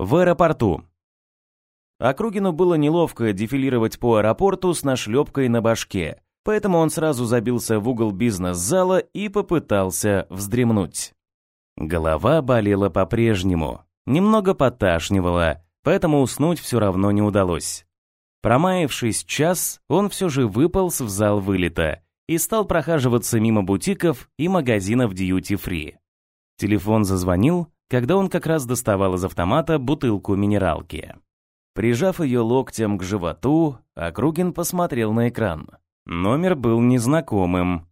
В аэропорту. Округину было неловко дефилировать по аэропорту с нашлепкой на башке, поэтому он сразу забился в угол бизнес-зала и попытался вздремнуть. Голова болела по-прежнему, немного поташнивала, поэтому уснуть все равно не удалось. Промаявшись час, он все же выполз в зал вылета и стал прохаживаться мимо бутиков и магазинов дьюти-фри. Телефон зазвонил, когда он как раз доставал из автомата бутылку минералки. Прижав ее локтем к животу, Округин посмотрел на экран. Номер был незнакомым.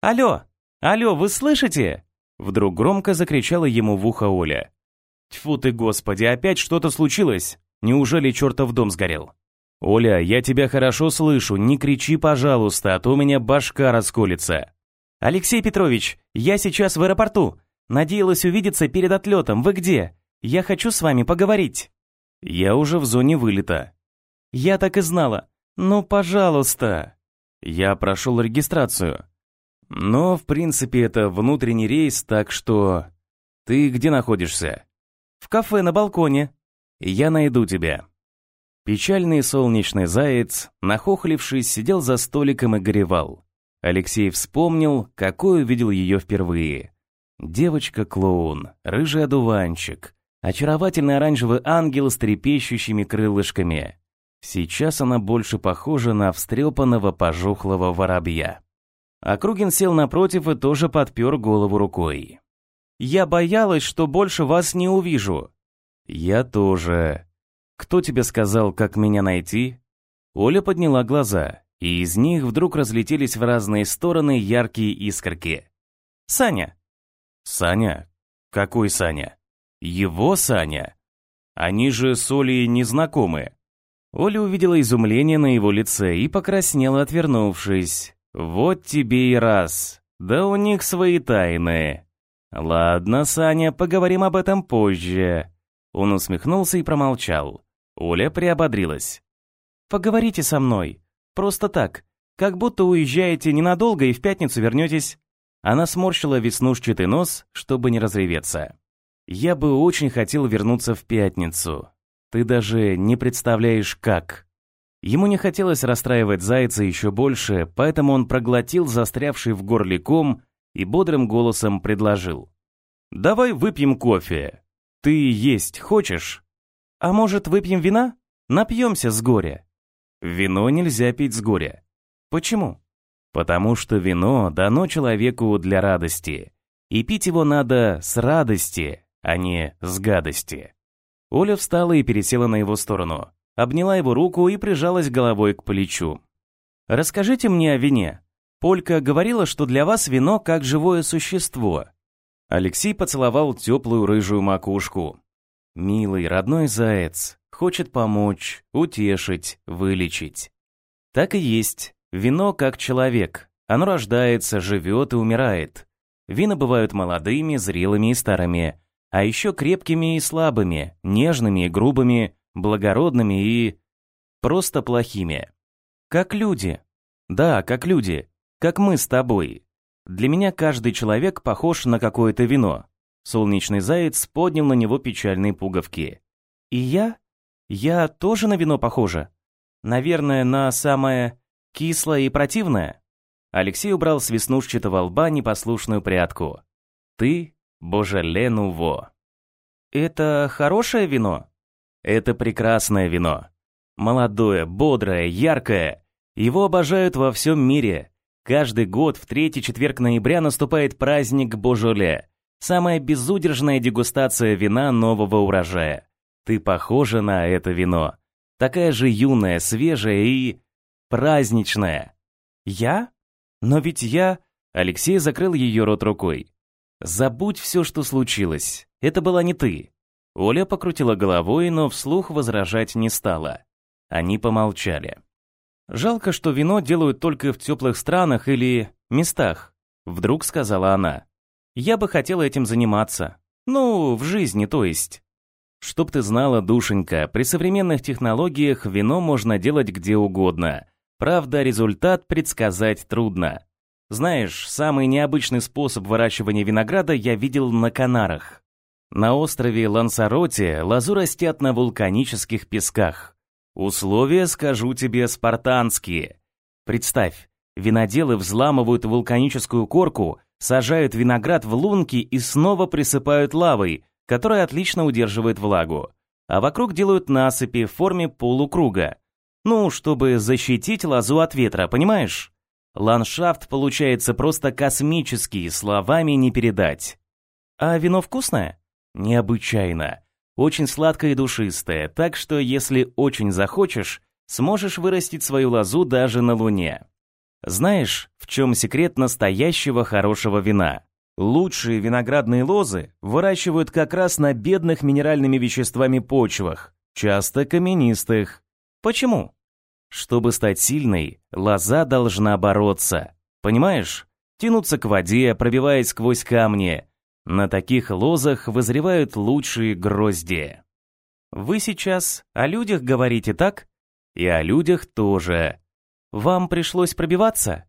«Алло! Алло, вы слышите?» Вдруг громко закричала ему в ухо Оля. «Тьфу ты, господи, опять что-то случилось? Неужели чертов дом сгорел?» «Оля, я тебя хорошо слышу, не кричи, пожалуйста, а то у меня башка расколется». «Алексей Петрович, я сейчас в аэропорту. Надеялась увидеться перед отлетом. Вы где? Я хочу с вами поговорить». «Я уже в зоне вылета». «Я так и знала. Ну, пожалуйста». Я прошел регистрацию. Но, в принципе, это внутренний рейс, так что... Ты где находишься? В кафе на балконе. Я найду тебя. Печальный солнечный заяц, нахохлившись, сидел за столиком и горевал. Алексей вспомнил, какой увидел ее впервые. Девочка-клоун, рыжий одуванчик, очаровательный оранжевый ангел с трепещущими крылышками. Сейчас она больше похожа на встрепанного пожухлого воробья. Округин сел напротив и тоже подпер голову рукой. «Я боялась, что больше вас не увижу». «Я тоже», «Кто тебе сказал, как меня найти?» Оля подняла глаза, и из них вдруг разлетелись в разные стороны яркие искорки. «Саня!» «Саня? Какой Саня?» «Его Саня? Они же с Олей не знакомы». Оля увидела изумление на его лице и покраснела, отвернувшись. «Вот тебе и раз. Да у них свои тайны». «Ладно, Саня, поговорим об этом позже». Он усмехнулся и промолчал. Оля приободрилась. «Поговорите со мной. Просто так. Как будто уезжаете ненадолго и в пятницу вернетесь». Она сморщила веснушчатый нос, чтобы не разреветься. «Я бы очень хотел вернуться в пятницу. Ты даже не представляешь, как». Ему не хотелось расстраивать зайца еще больше, поэтому он проглотил застрявший в горле ком и бодрым голосом предложил. «Давай выпьем кофе. Ты есть хочешь?» «А может, выпьем вина? Напьемся с горя». Вино нельзя пить с горя. Почему? Потому что вино дано человеку для радости. И пить его надо с радости, а не с гадости. Оля встала и пересела на его сторону, обняла его руку и прижалась головой к плечу. «Расскажите мне о вине. Полька говорила, что для вас вино как живое существо». Алексей поцеловал теплую рыжую макушку, Милый, родной заяц, хочет помочь, утешить, вылечить. Так и есть. Вино как человек. Оно рождается, живет и умирает. Вина бывают молодыми, зрелыми и старыми, а еще крепкими и слабыми, нежными и грубыми, благородными и... просто плохими. Как люди. Да, как люди. Как мы с тобой. Для меня каждый человек похож на какое-то вино. Солнечный заяц поднял на него печальные пуговки. «И я? Я тоже на вино похожа? Наверное, на самое кислое и противное?» Алексей убрал с веснушчатого лба непослушную прядку. «Ты, боже Ленуво!» «Это хорошее вино?» «Это прекрасное вино. Молодое, бодрое, яркое. Его обожают во всем мире. Каждый год в третий четверг ноября наступает праздник Божоле, Самая безудержная дегустация вина нового урожая. Ты похожа на это вино. Такая же юная, свежая и... праздничная. Я? Но ведь я... Алексей закрыл ее рот рукой. Забудь все, что случилось. Это была не ты. Оля покрутила головой, но вслух возражать не стала. Они помолчали. Жалко, что вино делают только в теплых странах или местах, вдруг сказала она. Я бы хотела этим заниматься. Ну, в жизни, то есть. Чтоб ты знала, душенька, при современных технологиях вино можно делать где угодно. Правда, результат предсказать трудно. Знаешь, самый необычный способ выращивания винограда я видел на Канарах. На острове Лансароте лозу растят на вулканических песках. Условия, скажу тебе, спартанские. Представь, виноделы взламывают вулканическую корку, сажают виноград в лунки и снова присыпают лавой, которая отлично удерживает влагу. А вокруг делают насыпи в форме полукруга. Ну, чтобы защитить лозу от ветра, понимаешь? Ландшафт получается просто космический, словами не передать. А вино вкусное? Необычайно. Очень сладкое и душистое, так что если очень захочешь, сможешь вырастить свою лозу даже на Луне. Знаешь, в чем секрет настоящего хорошего вина? Лучшие виноградные лозы выращивают как раз на бедных минеральными веществами почвах, часто каменистых. Почему? Чтобы стать сильной, лоза должна бороться. Понимаешь? Тянуться к воде, пробиваясь сквозь камни. На таких лозах вызревают лучшие грозди. Вы сейчас о людях говорите, так? И о людях тоже. Вам пришлось пробиваться?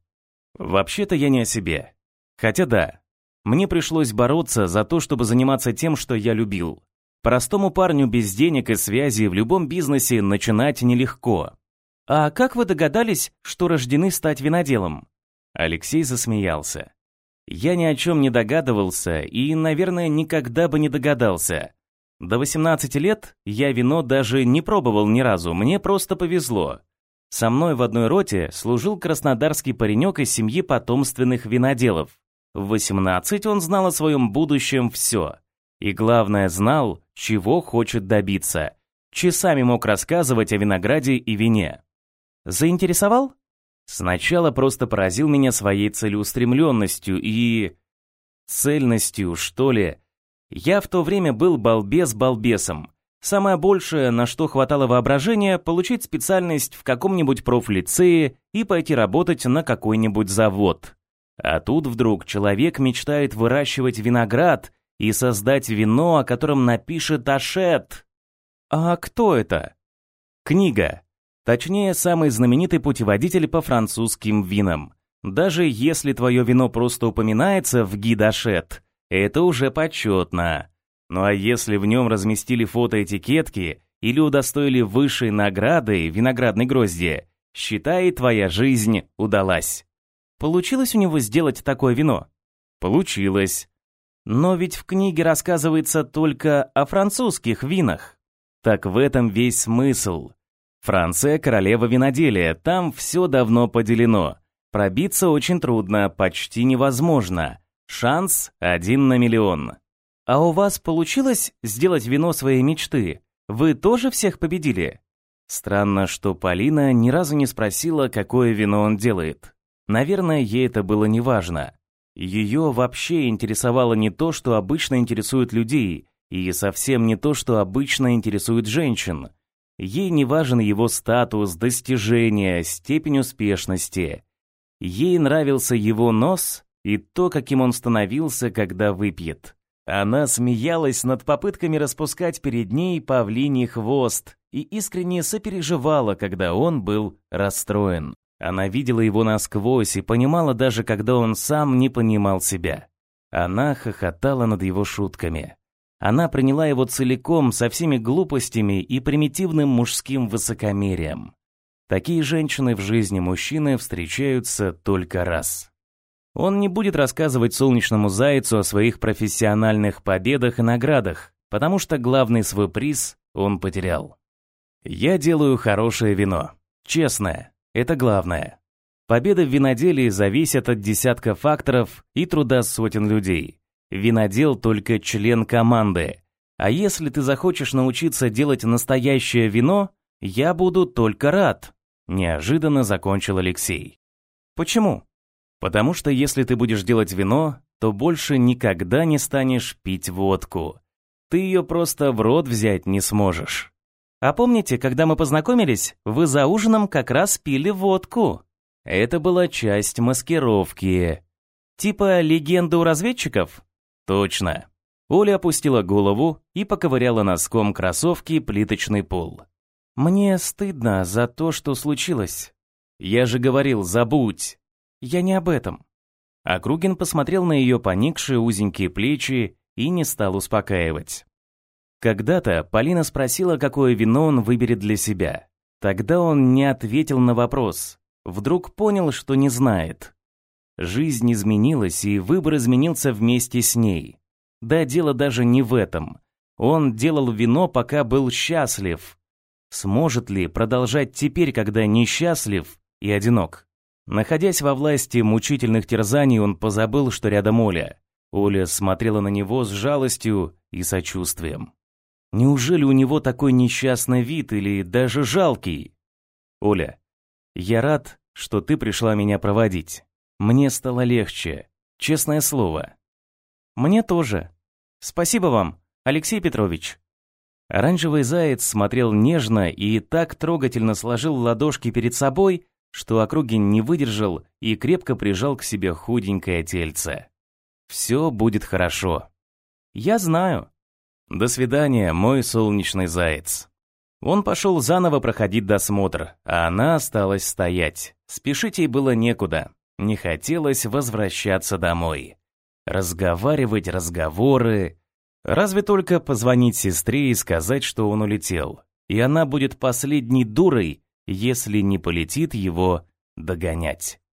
Вообще-то я не о себе. Хотя да, мне пришлось бороться за то, чтобы заниматься тем, что я любил. Простому парню без денег и связи в любом бизнесе начинать нелегко. «А как вы догадались, что рождены стать виноделом?» Алексей засмеялся. «Я ни о чем не догадывался и, наверное, никогда бы не догадался. До 18 лет я вино даже не пробовал ни разу, мне просто повезло. Со мной в одной роте служил краснодарский паренек из семьи потомственных виноделов. В 18 он знал о своем будущем все. И главное, знал, чего хочет добиться. Часами мог рассказывать о винограде и вине. Заинтересовал? Сначала просто поразил меня своей целеустремленностью и... цельностью, что ли. Я в то время был балбес балбесом. Самое большее, на что хватало воображения, получить специальность в каком-нибудь профлицее и пойти работать на какой-нибудь завод. А тут вдруг человек мечтает выращивать виноград и создать вино, о котором напишет Ашет. А кто это? Книга. Точнее, самый знаменитый путеводитель по французским винам. Даже если твое вино просто упоминается в гидашет, это уже почетно. Ну а если в нем разместили фотоэтикетки или удостоили высшей награды виноградной грозди, считай, твоя жизнь удалась. Получилось у него сделать такое вино? Получилось. Но ведь в книге рассказывается только о французских винах. Так в этом весь смысл. Франция – королева виноделия, там все давно поделено. Пробиться очень трудно, почти невозможно. Шанс один на миллион. А у вас получилось сделать вино своей мечты? Вы тоже всех победили? Странно, что Полина ни разу не спросила, какое вино он делает. Наверное, ей это было неважно. Ее вообще интересовало не то, что обычно интересует людей, и совсем не то, что обычно интересует женщин – Ей не важен его статус, достижения, степень успешности. Ей нравился его нос и то, каким он становился, когда выпьет. Она смеялась над попытками распускать перед ней павлиний хвост и искренне сопереживала, когда он был расстроен. Она видела его насквозь и понимала даже, когда он сам не понимал себя. Она хохотала над его шутками. Она приняла его целиком со всеми глупостями и примитивным мужским высокомерием. Такие женщины в жизни мужчины встречаются только раз. Он не будет рассказывать солнечному зайцу о своих профессиональных победах и наградах, потому что главный свой приз он потерял. Я делаю хорошее вино. Честное. Это главное. Победа в виноделии зависит от десятка факторов и труда сотен людей. Винодел только член команды. А если ты захочешь научиться делать настоящее вино, я буду только рад, неожиданно закончил Алексей. Почему? Потому что если ты будешь делать вино, то больше никогда не станешь пить водку. Ты ее просто в рот взять не сможешь. А помните, когда мы познакомились, вы за ужином как раз пили водку? Это была часть маскировки. Типа легенда у разведчиков? Точно. Оля опустила голову и поковыряла носком кроссовки плиточный пол. Мне стыдно за то, что случилось. Я же говорил, забудь. Я не об этом. Округин посмотрел на ее поникшие узенькие плечи и не стал успокаивать. Когда-то Полина спросила, какое вино он выберет для себя. Тогда он не ответил на вопрос. Вдруг понял, что не знает. Жизнь изменилась, и выбор изменился вместе с ней. Да, дело даже не в этом. Он делал вино, пока был счастлив. Сможет ли продолжать теперь, когда несчастлив и одинок? Находясь во власти мучительных терзаний, он позабыл, что рядом Оля. Оля смотрела на него с жалостью и сочувствием. Неужели у него такой несчастный вид или даже жалкий? Оля, я рад, что ты пришла меня проводить. Мне стало легче, честное слово. Мне тоже. Спасибо вам, Алексей Петрович. Оранжевый заяц смотрел нежно и так трогательно сложил ладошки перед собой, что Округин не выдержал и крепко прижал к себе худенькое тельце. Все будет хорошо. Я знаю. До свидания, мой солнечный заяц. Он пошел заново проходить досмотр, а она осталась стоять. Спешить ей было некуда. Не хотелось возвращаться домой. Разговаривать разговоры. Разве только позвонить сестре и сказать, что он улетел. И она будет последней дурой, если не полетит его догонять.